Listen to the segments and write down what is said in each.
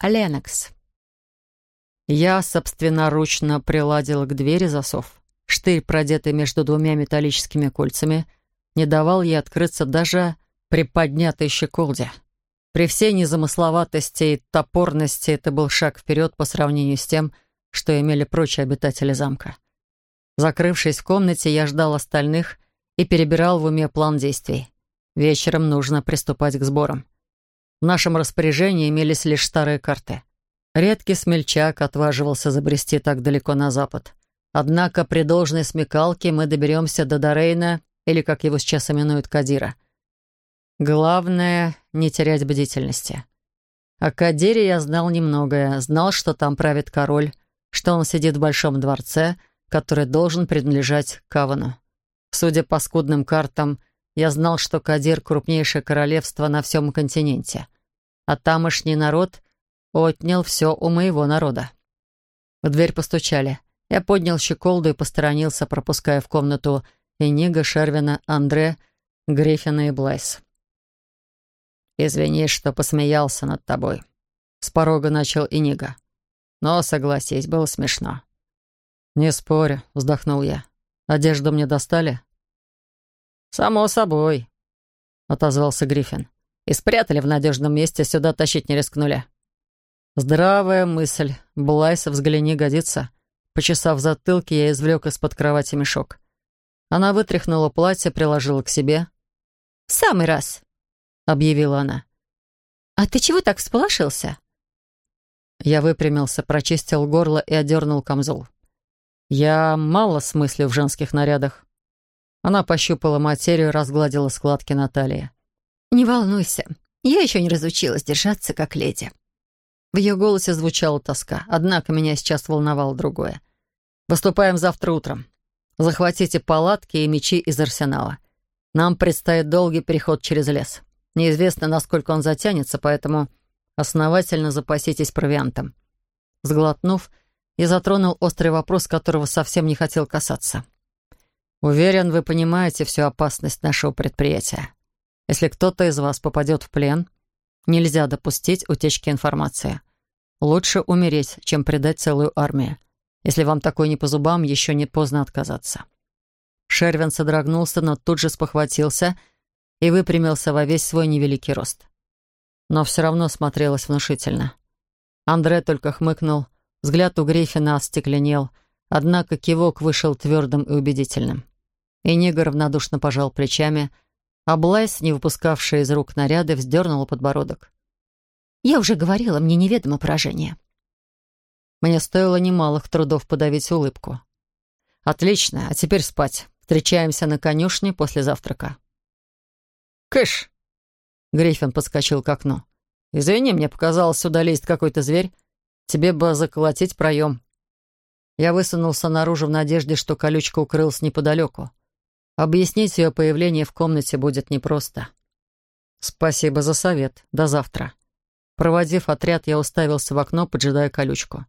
Ленокс. Я собственноручно приладил к двери засов. Штырь, продетый между двумя металлическими кольцами, не давал ей открыться даже при поднятой щеколде. При всей незамысловатости и топорности это был шаг вперед по сравнению с тем, что имели прочие обитатели замка. Закрывшись в комнате, я ждал остальных и перебирал в уме план действий. Вечером нужно приступать к сборам. В нашем распоряжении имелись лишь старые карты. Редкий смельчак отваживался забрести так далеко на запад. Однако при должной смекалке мы доберемся до Дорейна, или, как его сейчас именуют, Кадира. Главное — не терять бдительности. О Кадире я знал немногое. Знал, что там правит король, что он сидит в большом дворце, который должен принадлежать Кавану. Судя по скудным картам, я знал, что Кадир — крупнейшее королевство на всем континенте, а тамошний народ отнял все у моего народа. В дверь постучали. Я поднял щеколду и посторонился, пропуская в комнату Энига, Шервина, Андре, Гриффина и Блайс. «Извини, что посмеялся над тобой», — с порога начал Инига. «Но, согласись, было смешно». «Не спорю», — вздохнул я. «Одежду мне достали?» «Само собой», — отозвался Гриффин. «И спрятали в надежном месте, сюда тащить не рискнули». «Здравая мысль. Блайс, взгляни, годится». Почесав затылки, я извлек из-под кровати мешок. Она вытряхнула платье, приложила к себе. «В самый раз», — объявила она. «А ты чего так всполошился?» Я выпрямился, прочистил горло и одернул камзол. «Я мало смыслю в женских нарядах». Она пощупала материю, разгладила складки на талии. «Не волнуйся, я еще не разучилась держаться как леди». В ее голосе звучала тоска, однако меня сейчас волновало другое. «Выступаем завтра утром. Захватите палатки и мечи из арсенала. Нам предстоит долгий переход через лес. Неизвестно, насколько он затянется, поэтому основательно запаситесь провиантом». Сглотнув, я затронул острый вопрос, которого совсем не хотел касаться. «Уверен, вы понимаете всю опасность нашего предприятия. Если кто-то из вас попадет в плен, нельзя допустить утечки информации. Лучше умереть, чем предать целую армию. Если вам такое не по зубам, еще не поздно отказаться». Шервин содрогнулся, но тут же спохватился и выпрямился во весь свой невеликий рост. Но все равно смотрелось внушительно. Андре только хмыкнул — Взгляд у Гриффина остекленел, однако кивок вышел твердым и убедительным. И Нига равнодушно пожал плечами, а Блайс, не выпускавшая из рук наряды, вздернула подбородок. «Я уже говорила, мне неведомо поражение». Мне стоило немалых трудов подавить улыбку. «Отлично, а теперь спать. Встречаемся на конюшне после завтрака». «Кыш!» Гриффин подскочил к окну. «Извини, мне показалось, сюда лезет какой-то зверь. Тебе бы заколотить проем». Я высунулся наружу в надежде, что колючка укрылась неподалеку. Объяснить ее появление в комнате будет непросто. «Спасибо за совет. До завтра». Проводив отряд, я уставился в окно, поджидая колючку.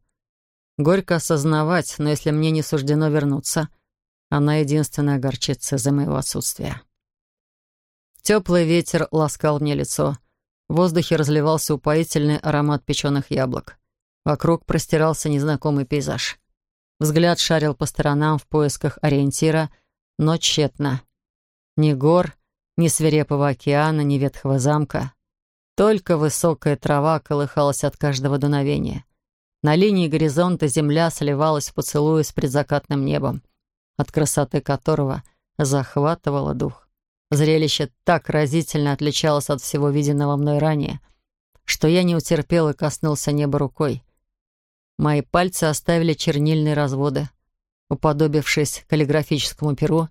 Горько осознавать, но если мне не суждено вернуться, она единственная огорчится за моего отсутствия. Теплый ветер ласкал мне лицо. В воздухе разливался упоительный аромат печеных яблок. Вокруг простирался незнакомый пейзаж. Взгляд шарил по сторонам в поисках ориентира, но тщетно. Ни гор, ни свирепого океана, ни ветхого замка. Только высокая трава колыхалась от каждого дуновения. На линии горизонта земля сливалась в поцелуе с предзакатным небом, от красоты которого захватывало дух. Зрелище так разительно отличалось от всего виденного мной ранее, что я не утерпел и коснулся неба рукой. Мои пальцы оставили чернильные разводы. Уподобившись каллиграфическому перу,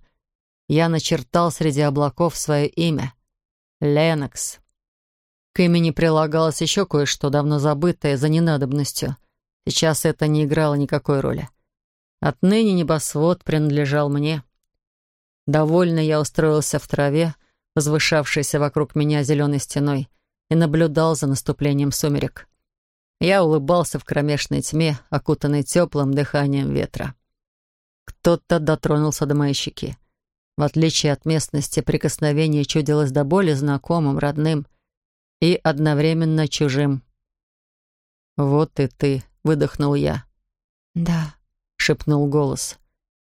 я начертал среди облаков свое имя — Ленокс. К имени прилагалось еще кое-что, давно забытое, за ненадобностью. Сейчас это не играло никакой роли. Отныне небосвод принадлежал мне. Довольно я устроился в траве, возвышавшейся вокруг меня зеленой стеной, и наблюдал за наступлением сумерек. Я улыбался в кромешной тьме, окутанной теплым дыханием ветра. Кто-то дотронулся до моей щеки. В отличие от местности, прикосновение чудилось до боли знакомым, родным и одновременно чужим. «Вот и ты», — выдохнул я. «Да», — шепнул голос.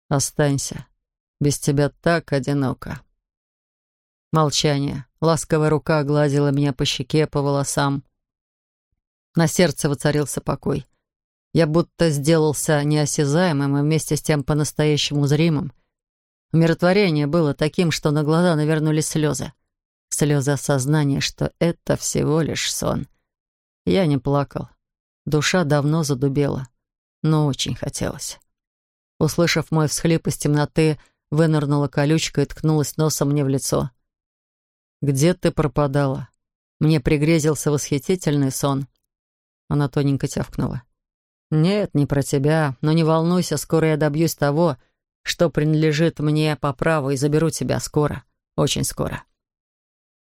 «Останься. Без тебя так одиноко». Молчание. Ласковая рука гладила меня по щеке, по волосам. На сердце воцарился покой. Я будто сделался неосязаемым и вместе с тем по-настоящему зримым. Умиротворение было таким, что на глаза навернулись слезы. Слезы осознания, что это всего лишь сон. Я не плакал. Душа давно задубела, но очень хотелось. Услышав мой всхлип из темноты, вынырнула колючка и ткнулась носом мне в лицо. «Где ты пропадала?» Мне пригрезился восхитительный сон. Она тоненько тявкнула. «Нет, не про тебя, но не волнуйся, скоро я добьюсь того, что принадлежит мне по праву, и заберу тебя скоро, очень скоро».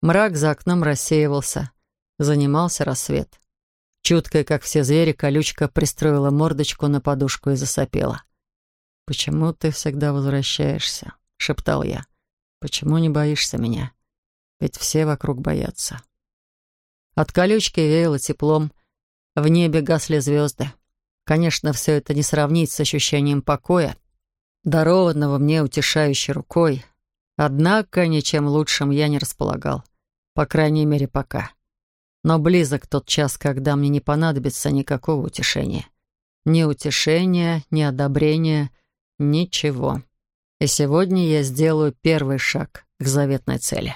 Мрак за окном рассеивался. Занимался рассвет. Чуткая, как все звери, колючка пристроила мордочку на подушку и засопела. «Почему ты всегда возвращаешься?» — шептал я. «Почему не боишься меня?» Ведь все вокруг боятся. От колючки веяло теплом. В небе гасли звезды. Конечно, все это не сравнить с ощущением покоя, дарованного мне утешающей рукой. Однако ничем лучшим я не располагал. По крайней мере, пока. Но близок тот час, когда мне не понадобится никакого утешения. Ни утешения, ни одобрения, ничего. И сегодня я сделаю первый шаг к заветной цели.